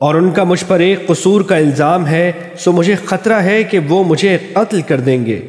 اور ان کا مجھ پر ایک قصور کا الزام ہے، سو مجھے خطرہ ہے کہ وہ مجھے قتل کر دیں گے۔